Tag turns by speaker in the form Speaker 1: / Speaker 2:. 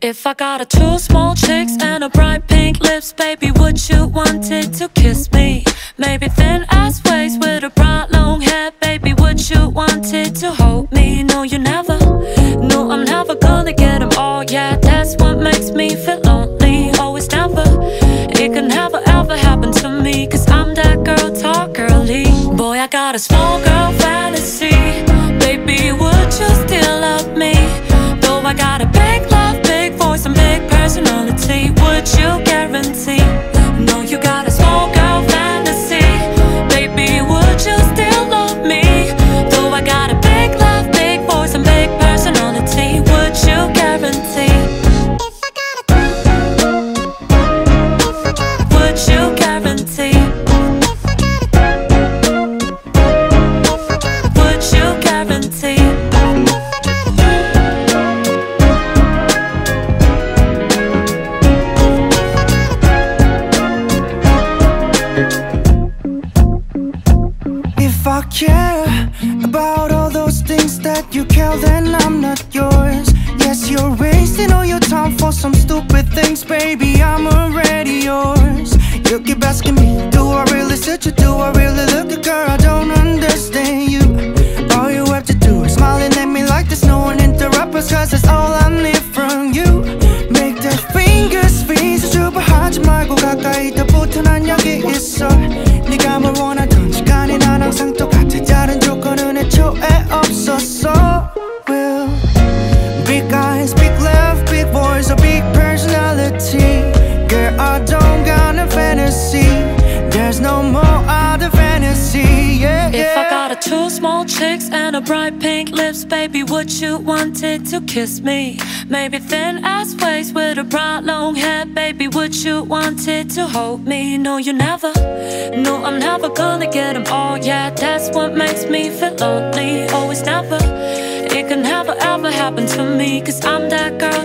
Speaker 1: If I got a two small chicks and a bright pink lips, baby, would you want it to kiss me? Maybe thin ass waist with a bright long hair, baby, would you want it to hold me? No, you never. No, I'm never gonna get them all. Yeah, that's what makes me feel lonely. Always never. It can never ever happen to me, cause I'm that girl, talk girly. Boy, I got a small personality, would
Speaker 2: If I care about all those things that you care, then I'm not yours. Yes, you're wasting all your time for some stupid things, baby. I'm already yours. You keep asking me, do I really sit you? Do I really look good, girl? I don't understand you. All you have to do is smiling at me like there's no one interrupt us, cause that's all I need from you. Make the fingers freeze, 주부하지 말고 가까이 더 붙어 난 여기 voice, a big personality. Girl, I don't got a fantasy. There's no more other fantasy. Yeah, yeah.
Speaker 1: If I got a two small chicks and a bright pink lips, baby, would you want it to kiss me? Maybe thin ass waist with a bright long hair, baby, would you want it to hold me? No, you never. No, I'm never gonna get them all. Yeah, that's what makes me feel lonely. Always never. It can never ever happen to me, cause I'm that girl,